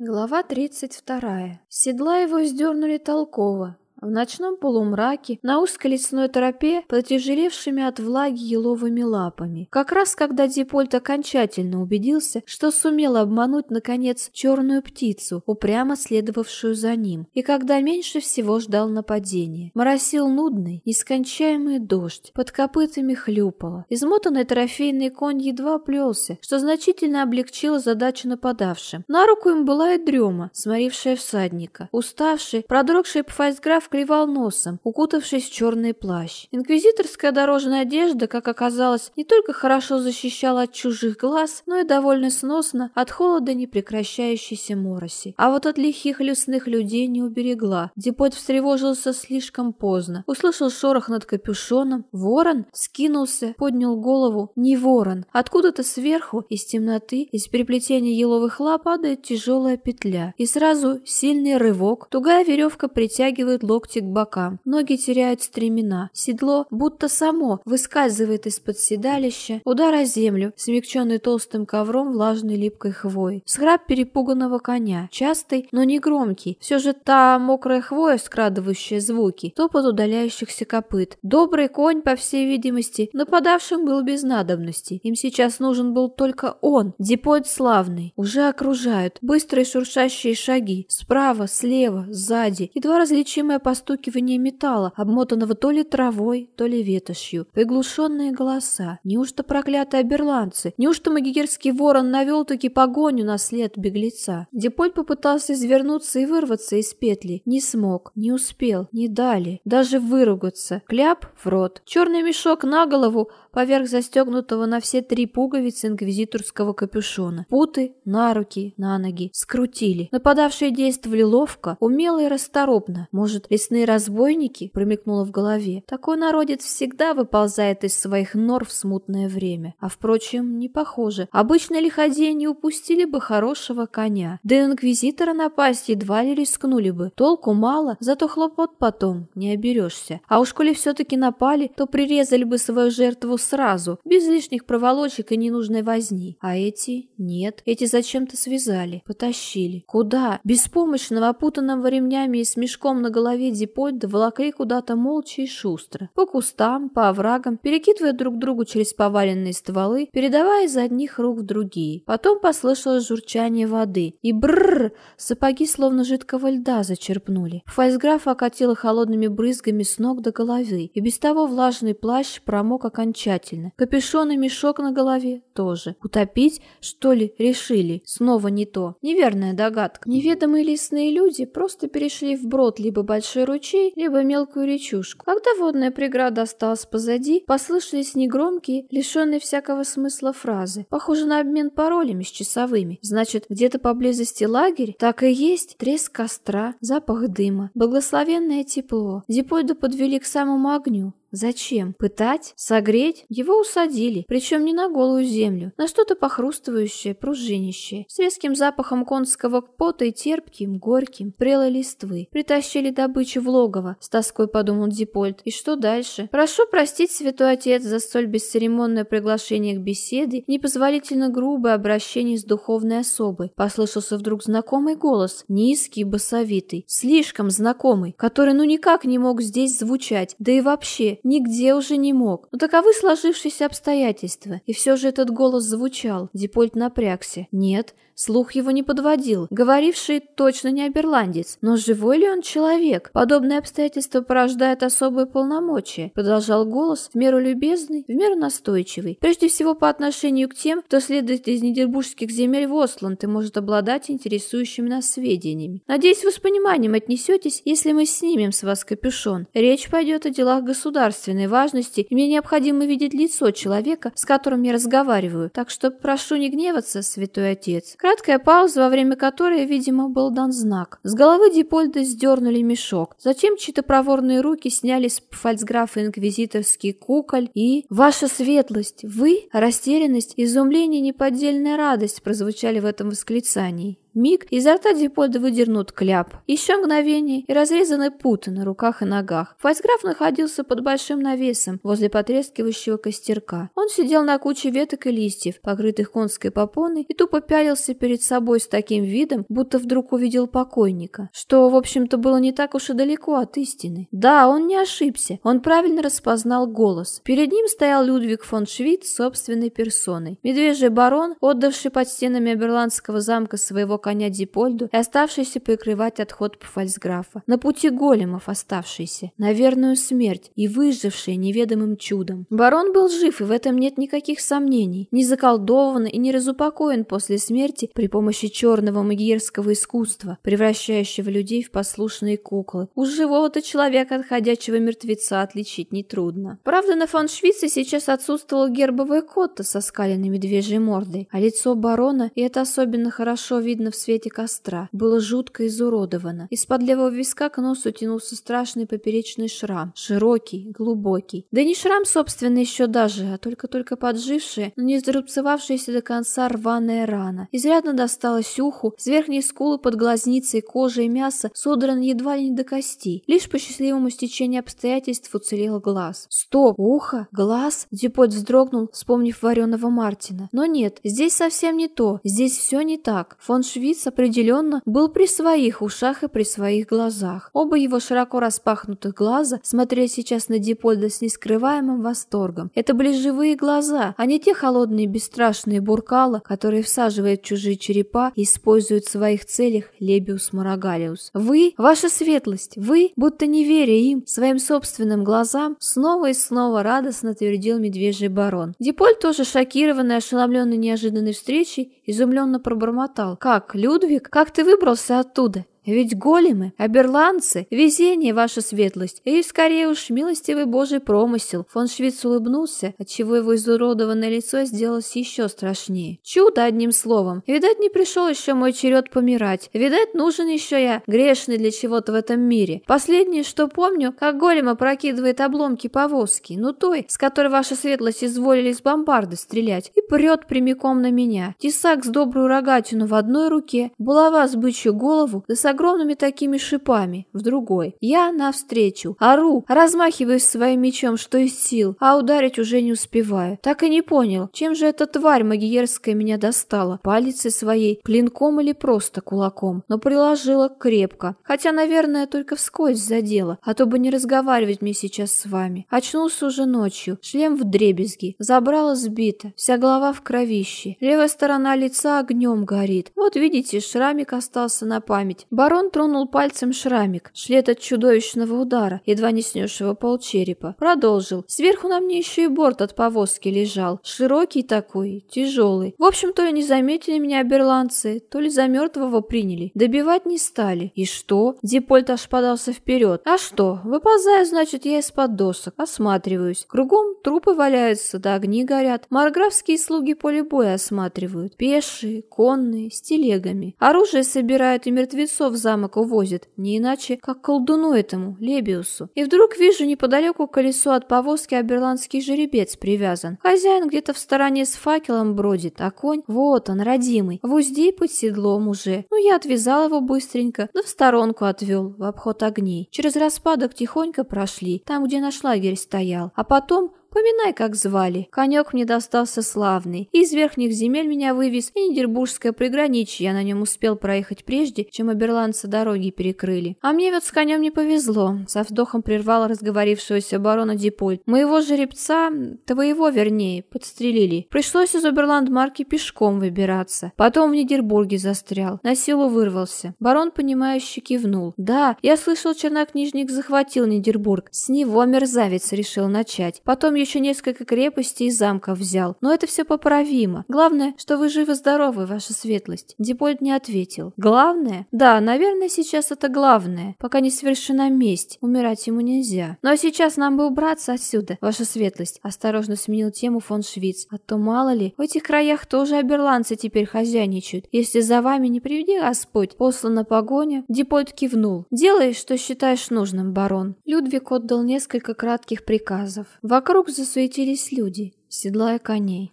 Глава 32. Седла его сдернули толково, в ночном полумраке, на узкой лесной тропе, потяжелевшими от влаги еловыми лапами. Как раз когда Дипольт окончательно убедился, что сумел обмануть, наконец, черную птицу, упрямо следовавшую за ним, и когда меньше всего ждал нападения. Моросил нудный, нескончаемый дождь, под копытами хлюпало. Измотанный трофейный конь едва плелся, что значительно облегчило задачу нападавшим. На руку им была и дрема, сморившая всадника. Уставший, продрогший пфальцграф клевал носом, укутавшись в черный плащ. Инквизиторская дорожная одежда, как оказалось, не только хорошо защищала от чужих глаз, но и довольно сносно от холода непрекращающейся мороси. А вот от лихих лесных людей не уберегла. Депот встревожился слишком поздно. Услышал шорох над капюшоном. Ворон скинулся, поднял голову. Не ворон. Откуда-то сверху, из темноты, из переплетения еловых лап падает тяжелая петля. И сразу сильный рывок. Тугая веревка притягивает лоб локти к бокам, ноги теряют стремена, седло будто само выскальзывает из-под седалища, удар о землю, смягченный толстым ковром влажной липкой хвои, схрап перепуганного коня, частый, но не громкий, все же та мокрая хвоя, скрадывающая звуки, топот удаляющихся копыт. Добрый конь, по всей видимости, нападавшим был без надобности, им сейчас нужен был только он, Дипойд славный, уже окружают, быстрые шуршащие шаги, справа, слева, сзади, едва различимая постукивание металла, обмотанного то ли травой, то ли ветошью. Приглушенные голоса. Неужто проклятые оберландцы? Неужто магигерский ворон навел-таки погоню на след беглеца? Деполь попытался извернуться и вырваться из петли. Не смог, не успел, не дали. Даже выругаться. Кляп в рот. Черный мешок на голову, поверх застегнутого на все три пуговицы инквизиторского капюшона. Путы на руки, на ноги. Скрутили. Нападавшие действовали ловко, умело и расторопно. Может, лесные разбойники? Промелькнуло в голове. Такой народец всегда выползает из своих нор в смутное время. А впрочем, не похоже. Обычно лиходеи не упустили бы хорошего коня. Да и инквизитора напасть едва ли рискнули бы. Толку мало, зато хлопот потом не оберешься. А уж коли все-таки напали, то прирезали бы свою жертву сразу, без лишних проволочек и ненужной возни. А эти нет. Эти зачем-то связали, потащили. Куда? Беспомощного, опутанного ремнями и с мешком на голове Дипольда волокли куда-то молча и шустро. По кустам, по оврагам, перекидывая друг другу через поваленные стволы, передавая из одних рук в другие. Потом послышалось журчание воды. И брррр! Сапоги словно жидкого льда зачерпнули. Фальсграф окатила холодными брызгами с ног до головы, и без того влажный плащ промок окончательно. Капюшон и мешок на голове тоже. Утопить, что ли, решили? Снова не то. Неверная догадка. Неведомые лесные люди просто перешли в брод либо большой ручей, либо мелкую речушку. Когда водная преграда осталась позади, послышались негромкие, лишенные всякого смысла фразы. Похоже на обмен паролями с часовыми. Значит, где-то поблизости лагерь? Так и есть. Треск костра, запах дыма, благословенное тепло. Дипойду подвели к самому огню. Зачем? Пытать? Согреть? Его усадили, причем не на голую землю, на что-то похрустывающее, пружинящее, с резким запахом конского пота и терпким, горьким, прелой листвы. Притащили добычу в логово, с тоской подумал Дипольт. И что дальше? Прошу простить, святой отец, за столь бесцеремонное приглашение к беседе, непозволительно грубое обращение с духовной особой. Послышался вдруг знакомый голос, низкий, басовитый, слишком знакомый, который ну никак не мог здесь звучать, да и вообще нигде уже не мог. Но таковы сложившиеся обстоятельства. И все же этот голос звучал. Дипольт напрягся. Нет, слух его не подводил. Говоривший точно не оберландец. Но живой ли он человек? Подобные обстоятельства порождают особые полномочия. Продолжал голос, в меру любезный, в меру настойчивый. Прежде всего по отношению к тем, кто следует из Нидербургских земель в Осланд и может обладать интересующими нас сведениями. Надеюсь, вы с пониманием отнесетесь, если мы снимем с вас капюшон. Речь пойдет о делах государства государственной важности, и мне необходимо видеть лицо человека, с которым я разговариваю. Так что прошу не гневаться, святой отец. Краткая пауза, во время которой, видимо, был дан знак. С головы Дипольда сдернули мешок. Затем чьи-то проворные руки сняли с фальцграфа инквизиторский куколь и... «Ваша светлость! Вы?» Растерянность, изумление, неподдельная радость прозвучали в этом восклицании. Миг, изо рта Дипольда выдернут кляп. Еще мгновение и разрезаны путы на руках и ногах. Фальцграф находился под большим навесом возле потрескивающего костерка. Он сидел на куче веток и листьев, покрытых конской попоной, и тупо пялился перед собой с таким видом, будто вдруг увидел покойника, что, в общем-то, было не так уж и далеко от истины. Да, он не ошибся, он правильно распознал голос. Перед ним стоял Людвиг фон Швиц собственной персоной. Медвежий барон, отдавший под стенами Аберландского замка своего коня Дипольду и оставшийся прикрывать отход Пфальцграфа. На пути големов оставшийся, на верную смерть и выживший неведомым чудом. Барон был жив, и в этом нет никаких сомнений. Не заколдован и не разупокоен после смерти при помощи черного магиерского искусства, превращающего людей в послушные куклы. У живого-то человека от ходячего мертвеца отличить нетрудно. Правда, на фон Швице сейчас отсутствовала гербовая котта со скаленной медвежьей мордой, а лицо барона, и это особенно хорошо видно в свете костра, было жутко изуродовано. Из-под левого виска к носу тянулся страшный поперечный шрам, широкий, глубокий. Да не шрам, собственно, еще даже, а только-только поджившая, но не зарубцевавшаяся до конца рваная рана. Изрядно досталось уху, с верхней скулы под глазницей кожа и мясо содраны едва ли не до кости. Лишь по счастливому стечению обстоятельств уцелел глаз. Стоп! Ухо? Глаз? Дюпот вздрогнул, вспомнив вареного Мартина. Но нет, здесь совсем не то. Здесь все не так. Фон Швиц определенно был при своих ушах и при своих глазах. Оба его широко распахнутых глаза смотрели сейчас на Дипольда с нескрываемым восторгом. Это были живые глаза, а не те холодные бесстрашные буркала, которые всаживают чужие черепа и используют в своих целях Лебиус Морагалиус. Вы, ваша светлость, вы, будто не веря им, своим собственным глазам, снова и снова радостно твердил медвежий барон. Диполь тоже шокированный, ошеломленный неожиданной встречей, изумленно пробормотал. «Как, Людвиг? Как ты выбрался оттуда? Ведь големы, оберландцы, везение, ваша светлость, и скорее уж милостивый божий промысел. Фон Швиц улыбнулся, отчего его изуродованное лицо сделалось еще страшнее. Чудо, одним словом. Видать, не пришел еще мой черед помирать. Видать, нужен еще я, грешный для чего-то в этом мире. Последнее, что помню, как голем опрокидывает обломки повозки, ну той, с которой ваша светлость изволили с бомбарды стрелять, и прет прямиком на меня. Тесак с добрую рогатину в одной руке, булава с бычью голову, да огромными такими шипами в другой. Я навстречу, ору, размахиваюсь своим мечом, что из сил, а ударить уже не успеваю. Так и не понял, чем же эта тварь магиерская меня достала, палицей своей, клинком или просто кулаком, но приложила крепко, хотя, наверное, только вскользь задела, а то бы не разговаривать мне сейчас с вами. Очнулся уже ночью, шлем в дребезги, забрала сбита, вся голова в кровище, левая сторона лица огнем горит. Вот видите, шрамик остался на память. Барон тронул пальцем шрамик, шлет от чудовищного удара, едва не снесшего полчерепа. Продолжил. Сверху на мне еще и борт от повозки лежал. Широкий такой, тяжелый. В общем, то ли не заметили меня оберландцы, то ли за мертвого приняли. Добивать не стали. И что? Дипольт аж подался вперед. А что? Выползаю, значит, я из-под досок. Осматриваюсь. Кругом трупы валяются, да огни горят. Марграфские слуги поле боя осматривают. Пешие, конные, с телегами. Оружие собирают и мертвецов замок увозит, не иначе, как колдуну этому, Лебиусу. И вдруг вижу неподалеку колесо от повозки оберландский жеребец привязан. Хозяин где-то в стороне с факелом бродит, а конь, вот он, родимый, в узде под седлом уже. Ну, я отвязал его быстренько, да в сторонку отвел, в обход огней. Через распадок тихонько прошли, там, где наш лагерь стоял. А потом Поминай, как звали. Конек мне достался славный. Из верхних земель меня вывез и Нидербургское приграничье. Я на нем успел проехать прежде, чем оберландцы дороги перекрыли. А мне вот с конем не повезло. Со вздохом прервал разговорившегося барона Дипольт. Моего жеребца, твоего вернее, подстрелили. Пришлось из Оберландмарки пешком выбираться. Потом в Нидербурге застрял. На силу вырвался. Барон, понимающе кивнул. Да, я слышал, чернокнижник захватил Нидербург. С него мерзавец решил начать. Потом еще несколько крепостей и замков взял, но это все поправимо. Главное, что вы живы-здоровы, ваша светлость. Дипольд не ответил. Главное? Да, наверное, сейчас это главное. Пока не совершена месть, умирать ему нельзя. Но сейчас нам бы убраться отсюда, ваша светлость. Осторожно сменил тему фон Швиц. А то мало ли, в этих краях тоже оберландцы теперь хозяйничают. Если за вами не приведи Господь, послана погоня. Дипольд кивнул. Делай, что считаешь нужным, барон. Людвиг отдал несколько кратких приказов. Засуетились люди, седлая коней.